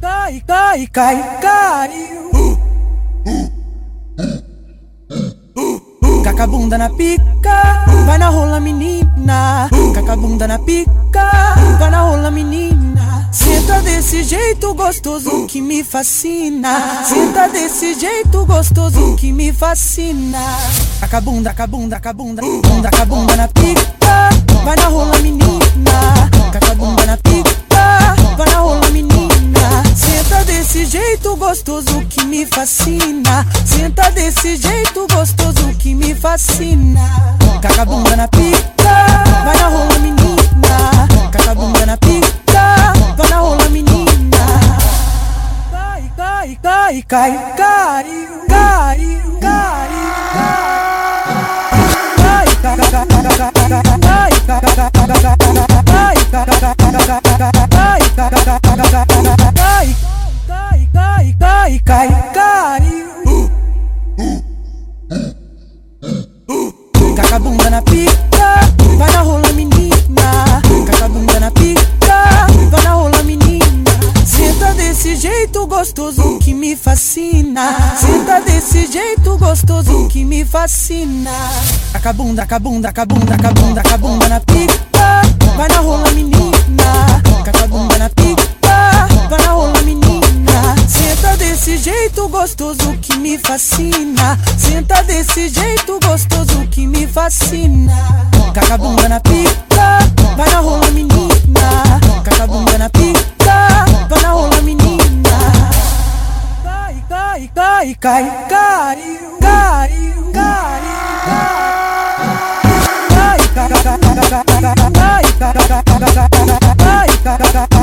cai, cai, cai, caiu. Caca bunda na pica, vai na rola menina. Caca bunda na pica, vai na rola menina. Senta desse jeito gostoso que me fascina. Senta desse jeito gostoso que me fascina. Caca bunda, caca bunda, caca bunda, bunda, caca bunda na pica, vai na rola menina. Desse jeito gostoso que me fascina. Senta desse jeito gostoso que me fascina. Caca bunda na pica, vai na rola menina. Caca bunda na pica, vai na rola menina. Cai, cai, cai, cai, caiu, caiu, caiu, cai, cai, cai, cai, cai, cai, cai, caiu. Na pica, vai na rola menina. Caca bunda na pica, vai na rola menina. Senta desse jeito gostoso que me fascina. Senta desse jeito gostoso que me fascina. Caca bunda, caca bunda, caca na pica, vai na rola menina. Desse jeito gostoso que me fascina. Senta desse jeito gostoso que me fascina. Caca bunda na pica, vai na rola menina. Caca bunda na pica, vai na rola menina. Cai, cai, cai, cai, caiu, caiu, caiu. Cai, cai, cai, cai, cai, cai, cai, cai, cai, cai, cai, cai, cai, cai, cai, cai, cai,